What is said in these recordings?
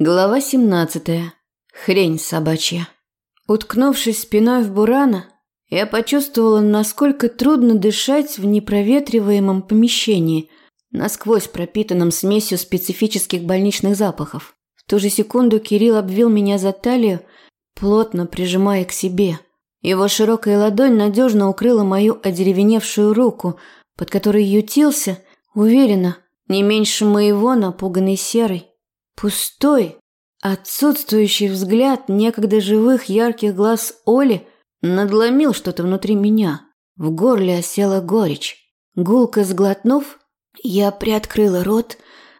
Глава 17. Хрень собачья. Уткнувшись спиной в бурана, я почувствовала, насколько трудно дышать в непроветриваемом помещении, насквозь пропитанном смесью специфических больничных запахов. В ту же секунду Кирилл обвил меня за талию, плотно прижимая к себе. Его широкая ладонь надежно укрыла мою одеревеневшую руку, под которой ютился, уверенно, не меньше моего напуганный серый. Пустой, отсутствующий взгляд некогда живых ярких глаз Оли надломил что-то внутри меня. В горле осела горечь. Гулко сглотнув, я приоткрыла рот,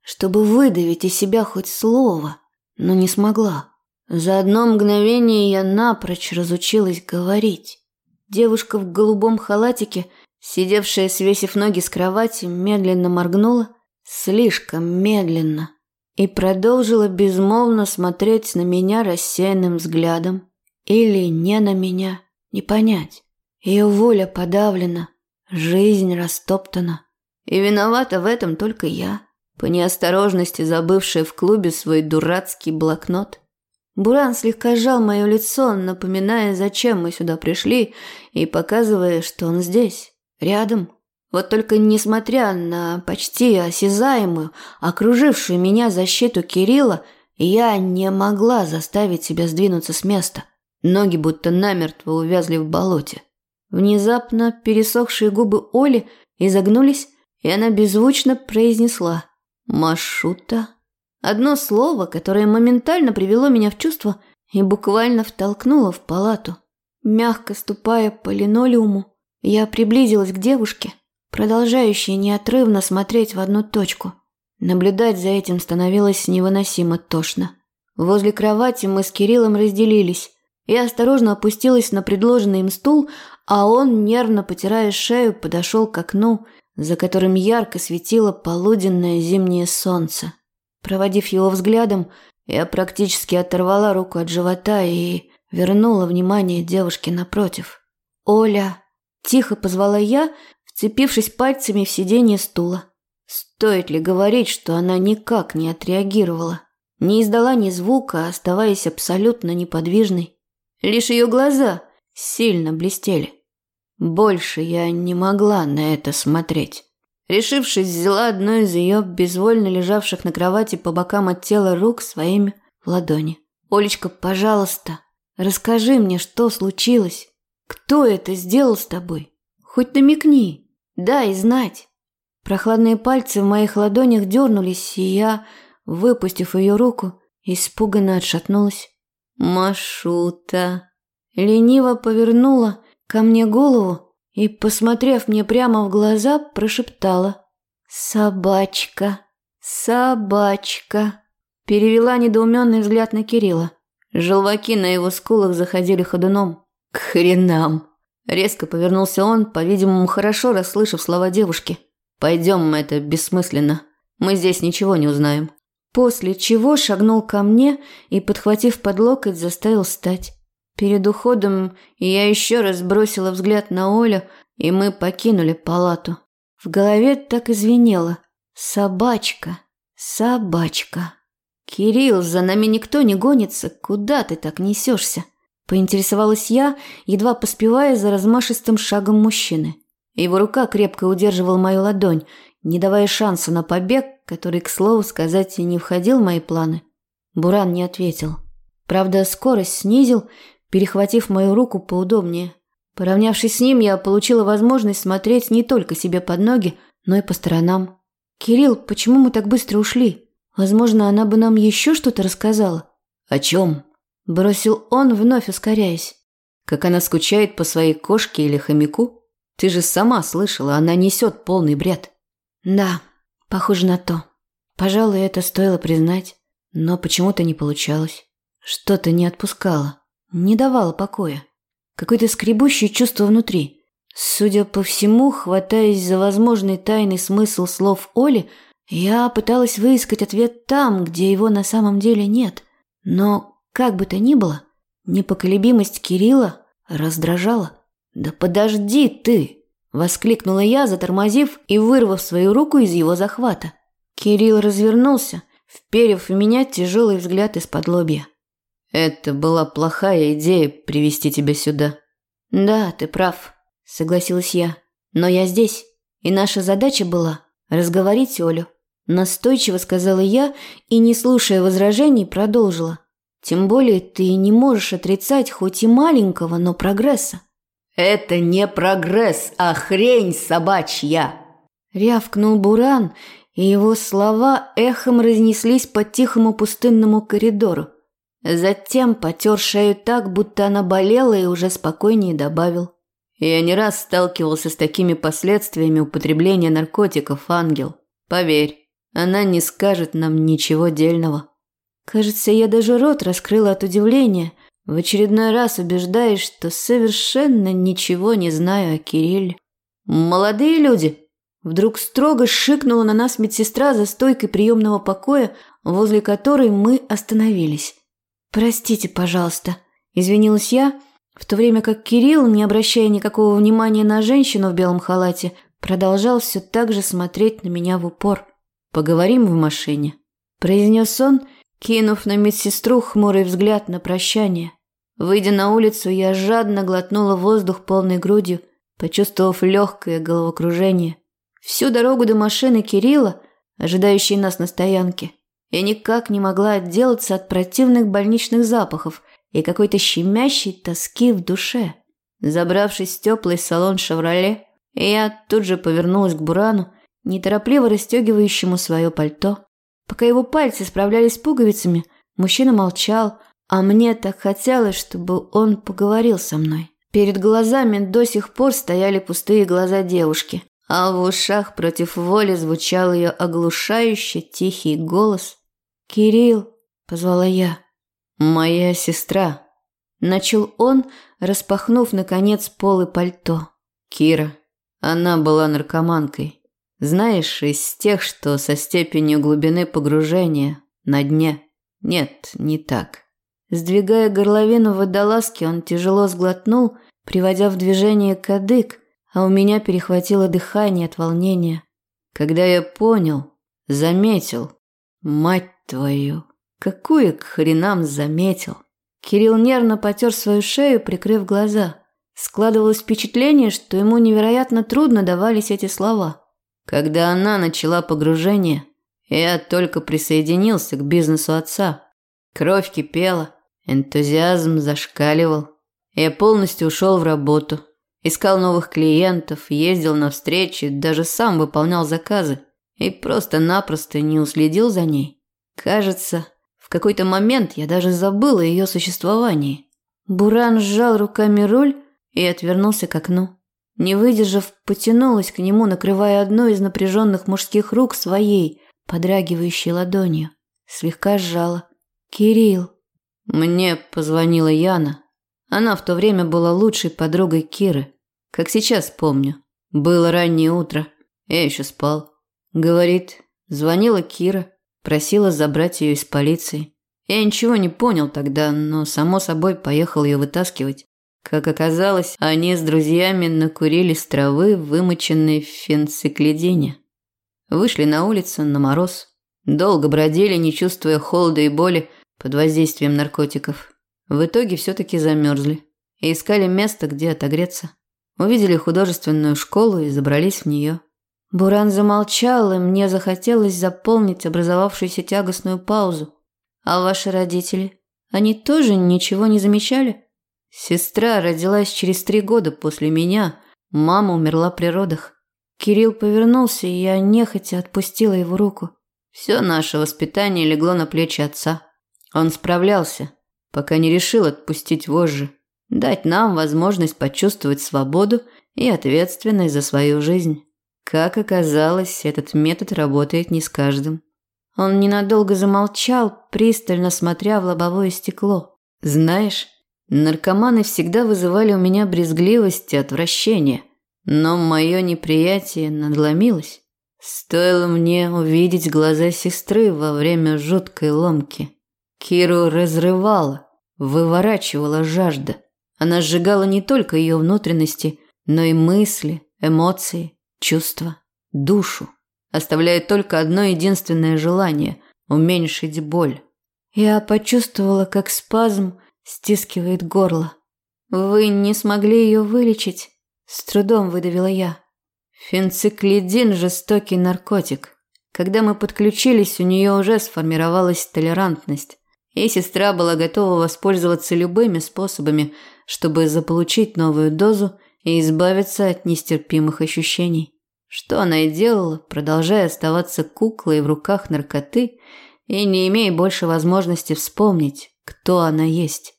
чтобы выдавить из себя хоть слово, но не смогла. За одно мгновение я напрочь разучилась говорить. Девушка в голубом халатике, сидевшая, свесив ноги с кровати, медленно моргнула, слишком медленно – и продолжила безмолвно смотреть на меня рассеянным взглядом. Или не на меня, не понять. Ее воля подавлена, жизнь растоптана. И виновата в этом только я, по неосторожности забывшая в клубе свой дурацкий блокнот. Буран слегка сжал мое лицо, напоминая, зачем мы сюда пришли, и показывая, что он здесь, рядом, вот только несмотря на почти осязаемую, окружившую меня защиту Кирилла, я не могла заставить себя сдвинуться с места. Ноги будто намертво увязли в болоте. Внезапно пересохшие губы Оли изогнулись, и она беззвучно произнесла «Машута». Одно слово, которое моментально привело меня в чувство и буквально втолкнуло в палату. Мягко ступая по линолеуму, я приблизилась к девушке продолжающие неотрывно смотреть в одну точку. Наблюдать за этим становилось невыносимо тошно. Возле кровати мы с Кириллом разделились. Я осторожно опустилась на предложенный им стул, а он, нервно потирая шею, подошел к окну, за которым ярко светило полуденное зимнее солнце. Проводив его взглядом, я практически оторвала руку от живота и вернула внимание девушке напротив. «Оля!» – тихо позвала я, вцепившись пальцами в сиденье стула. Стоит ли говорить, что она никак не отреагировала? Не издала ни звука, оставаясь абсолютно неподвижной. Лишь ее глаза сильно блестели. Больше я не могла на это смотреть. Решившись, взяла одну из ее безвольно лежавших на кровати по бокам от тела рук своими в ладони. «Олечка, пожалуйста, расскажи мне, что случилось. Кто это сделал с тобой? Хоть намекни». Да, и знать. Прохладные пальцы в моих ладонях дернулись, и я, выпустив ее руку, испуганно отшатнулась. «Машута!» Лениво повернула ко мне голову и, посмотрев мне прямо в глаза, прошептала. «Собачка! Собачка!» Перевела недоуменный взгляд на Кирилла. Желваки на его скулах заходили ходуном. «К хренам!» Резко повернулся он, по-видимому, хорошо расслышав слова девушки. «Пойдем, это бессмысленно. Мы здесь ничего не узнаем». После чего шагнул ко мне и, подхватив под локоть, заставил встать. Перед уходом я еще раз бросила взгляд на Олю, и мы покинули палату. В голове так извинело. «Собачка, собачка». «Кирилл, за нами никто не гонится. Куда ты так несешься?» Поинтересовалась я, едва поспевая за размашистым шагом мужчины. Его рука крепко удерживала мою ладонь, не давая шанса на побег, который, к слову сказать, и не входил в мои планы. Буран не ответил. Правда, скорость снизил, перехватив мою руку поудобнее. Поравнявшись с ним, я получила возможность смотреть не только себе под ноги, но и по сторонам. «Кирилл, почему мы так быстро ушли? Возможно, она бы нам еще что-то рассказала». «О чем?» Бросил он, вновь ускоряясь. Как она скучает по своей кошке или хомяку? Ты же сама слышала, она несет полный бред. Да, похоже на то. Пожалуй, это стоило признать. Но почему-то не получалось. Что-то не отпускало. Не давало покоя. Какое-то скребущее чувство внутри. Судя по всему, хватаясь за возможный тайный смысл слов Оли, я пыталась выискать ответ там, где его на самом деле нет. Но как бы то ни было, непоколебимость Кирилла раздражала. «Да подожди ты!» – воскликнула я, затормозив и вырвав свою руку из его захвата. Кирилл развернулся, вперев в меня тяжелый взгляд из-под лобья. «Это была плохая идея привести тебя сюда». «Да, ты прав», – согласилась я. «Но я здесь, и наша задача была разговорить Олю». Настойчиво сказала я и, не слушая возражений, продолжила. «Тем более ты не можешь отрицать хоть и маленького, но прогресса». «Это не прогресс, а хрень собачья!» Рявкнул Буран, и его слова эхом разнеслись по тихому пустынному коридору. Затем потер шею так, будто она болела, и уже спокойнее добавил. «Я не раз сталкивался с такими последствиями употребления наркотиков, ангел. Поверь, она не скажет нам ничего дельного». Кажется, я даже рот раскрыла от удивления, в очередной раз убеждаясь, что совершенно ничего не знаю о Кирилле. «Молодые люди!» Вдруг строго шикнула на нас медсестра за стойкой приемного покоя, возле которой мы остановились. «Простите, пожалуйста», – извинилась я, в то время как Кирилл, не обращая никакого внимания на женщину в белом халате, продолжал все так же смотреть на меня в упор. «Поговорим в машине», – произнес он, кинув на медсестру хмурый взгляд на прощание. Выйдя на улицу, я жадно глотнула воздух полной грудью, почувствовав легкое головокружение. Всю дорогу до машины Кирилла, ожидающей нас на стоянке, я никак не могла отделаться от противных больничных запахов и какой-то щемящей тоски в душе. Забравшись в теплый салон «Шевроле», я тут же повернулась к Бурану, неторопливо расстегивающему свое пальто. Пока его пальцы справлялись с пуговицами, мужчина молчал, а мне так хотелось, чтобы он поговорил со мной. Перед глазами до сих пор стояли пустые глаза девушки, а в ушах против воли звучал ее оглушающе тихий голос. «Кирилл», – позвала я. «Моя сестра», – начал он, распахнув, наконец, полы пальто. «Кира. Она была наркоманкой. Знаешь, из тех, что со степенью глубины погружения на дне. Нет, не так». Сдвигая горловину водолазки, он тяжело сглотнул, приводя в движение кадык, а у меня перехватило дыхание от волнения. Когда я понял, заметил, мать твою, какую к хренам заметил. Кирилл нервно потер свою шею, прикрыв глаза. Складывалось впечатление, что ему невероятно трудно давались эти слова. Когда она начала погружение, я только присоединился к бизнесу отца. Кровь кипела, энтузиазм зашкаливал. Я полностью ушел в работу, искал новых клиентов, ездил на встречи, даже сам выполнял заказы и просто-напросто не уследил за ней. Кажется, в какой-то момент я даже забыла о ее существовании. Буран сжал руками руль и отвернулся к окну. Не выдержав, потянулась к нему, накрывая одну из напряженных мужских рук своей, подрагивающей ладонью. Слегка сжала. «Кирилл». Мне позвонила Яна. Она в то время была лучшей подругой Киры. Как сейчас помню. Было раннее утро. Я еще спал. Говорит, звонила Кира. Просила забрать ее из полиции. Я ничего не понял тогда, но, само собой, поехал ее вытаскивать. Как оказалось, они с друзьями накурились травы, вымоченной в фенциклидине. Вышли на улицу на мороз. Долго бродили, не чувствуя холода и боли под воздействием наркотиков. В итоге все-таки замерзли и искали место, где отогреться. Увидели художественную школу и забрались в нее. Буран замолчал, и мне захотелось заполнить образовавшуюся тягостную паузу. А ваши родители? Они тоже ничего не замечали? Сестра родилась через три года после меня. Мама умерла при родах. Кирилл повернулся, и я нехотя отпустила его руку. Все наше воспитание легло на плечи отца. Он справлялся, пока не решил отпустить вожжи, дать нам возможность почувствовать свободу и ответственность за свою жизнь. Как оказалось, этот метод работает не с каждым. Он ненадолго замолчал, пристально смотря в лобовое стекло. Знаешь, наркоманы всегда вызывали у меня брезгливость и отвращение, но мое неприятие надломилось. Стоило мне увидеть глаза сестры во время жуткой ломки. Киру разрывала, выворачивала жажда. Она сжигала не только ее внутренности, но и мысли, эмоции, чувства, душу, оставляя только одно единственное желание – уменьшить боль. Я почувствовала, как спазм стискивает горло. Вы не смогли ее вылечить? С трудом выдавила я. Фенциклидин – жестокий наркотик. Когда мы подключились, у нее уже сформировалась толерантность, и сестра была готова воспользоваться любыми способами, чтобы заполучить новую дозу и избавиться от нестерпимых ощущений. Что она и делала, продолжая оставаться куклой в руках наркоты и не имея больше возможности вспомнить, кто она есть.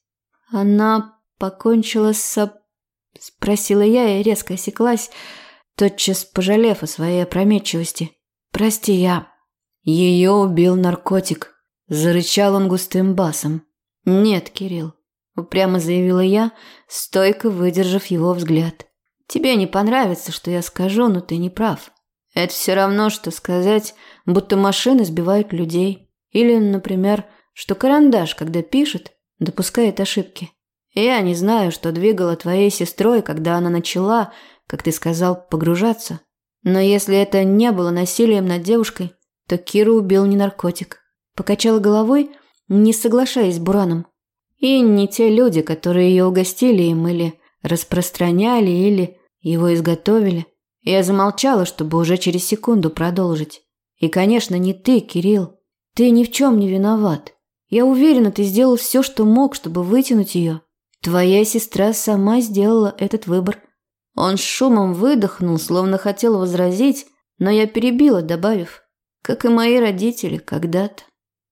Она покончила с. Спросила я и резко осеклась, тотчас пожалев о своей опрометчивости. «Прости, я...» Ее убил наркотик. Зарычал он густым басом. «Нет, Кирилл», – упрямо заявила я, стойко выдержав его взгляд. «Тебе не понравится, что я скажу, но ты не прав. Это все равно, что сказать, будто машины сбивают людей. Или, например, что карандаш, когда пишет, допускает ошибки. Я не знаю, что двигало твоей сестрой, когда она начала, как ты сказал, погружаться. Но если это не было насилием над девушкой, то Киру убил не наркотик. Покачала головой, не соглашаясь с Бураном. И не те люди, которые ее угостили им или распространяли, или его изготовили. Я замолчала, чтобы уже через секунду продолжить. И, конечно, не ты, Кирилл. Ты ни в чем не виноват. Я уверена, ты сделал все, что мог, чтобы вытянуть ее. Твоя сестра сама сделала этот выбор. Он шумом выдохнул, словно хотел возразить, но я перебила, добавив, как и мои родители когда-то.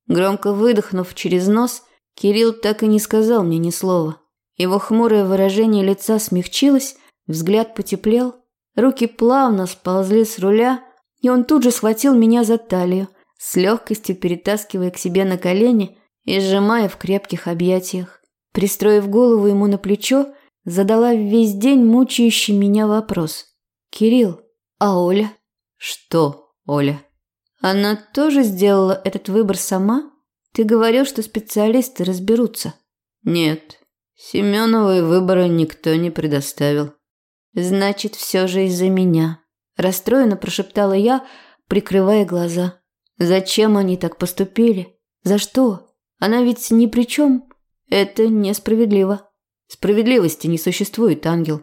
Громко выдохнув через нос, Кирилл так и не сказал мне ни слова. Его хмурое выражение лица смягчилось, взгляд потеплел, руки плавно сползли с руля, и он тут же схватил меня за талию, с легкостью перетаскивая к себе на колени и сжимая в крепких объятиях. Пристроив голову ему на плечо, задала весь день мучающий меня вопрос. «Кирилл, а Оля?» «Что, Оля?» «Она тоже сделала этот выбор сама? Ты говорил, что специалисты разберутся». «Нет, Семеновой выбора никто не предоставил». «Значит, все же из-за меня», – расстроенно прошептала я, прикрывая глаза. «Зачем они так поступили? За что? Она ведь ни при чем». Это несправедливо. Справедливости не существует, ангел.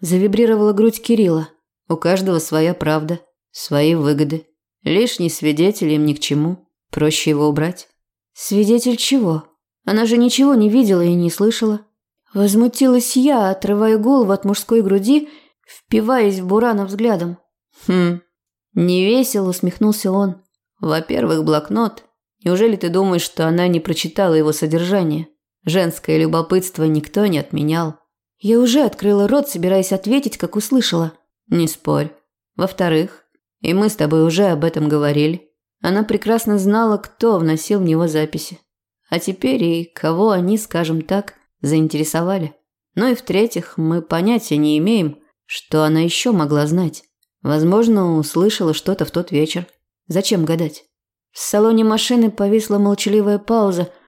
Завибрировала грудь Кирилла. У каждого своя правда, свои выгоды. Лишний свидетель им ни к чему. Проще его убрать. Свидетель чего? Она же ничего не видела и не слышала. Возмутилась я, отрывая голову от мужской груди, впиваясь в Бурана взглядом. Хм, невесело усмехнулся он. Во-первых, блокнот. Неужели ты думаешь, что она не прочитала его содержание? Женское любопытство никто не отменял. Я уже открыла рот, собираясь ответить, как услышала. Не спорь. Во-вторых, и мы с тобой уже об этом говорили. Она прекрасно знала, кто вносил в него записи. А теперь и кого они, скажем так, заинтересовали. Ну и в-третьих, мы понятия не имеем, что она еще могла знать. Возможно, услышала что-то в тот вечер. Зачем гадать? В салоне машины повисла молчаливая пауза –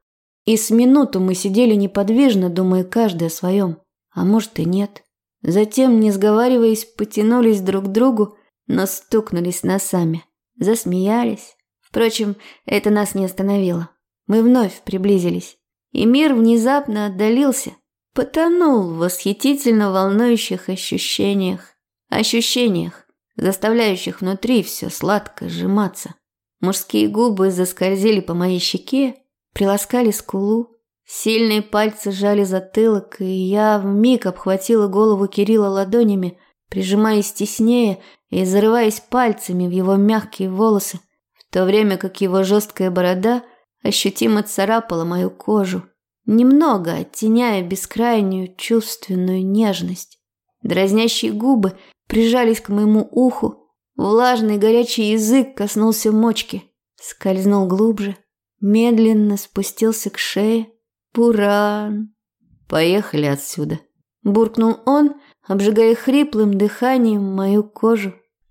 и с минуту мы сидели неподвижно, думая каждый о своем. А может и нет. Затем, не сговариваясь, потянулись друг к другу, но стукнулись носами. Засмеялись. Впрочем, это нас не остановило. Мы вновь приблизились. И мир внезапно отдалился. Потонул в восхитительно волнующих ощущениях. Ощущениях, заставляющих внутри все сладко сжиматься. Мужские губы заскользили по моей щеке, приласкали скулу. Сильные пальцы сжали затылок, и я вмиг обхватила голову Кирилла ладонями, прижимаясь теснее и зарываясь пальцами в его мягкие волосы, в то время как его жесткая борода ощутимо царапала мою кожу, немного оттеняя бескрайнюю чувственную нежность. Дразнящие губы прижались к моему уху, влажный горячий язык коснулся мочки, скользнул глубже – медленно спустился к шее. «Буран!» «Поехали отсюда!» Буркнул он, обжигая хриплым дыханием мою кожу.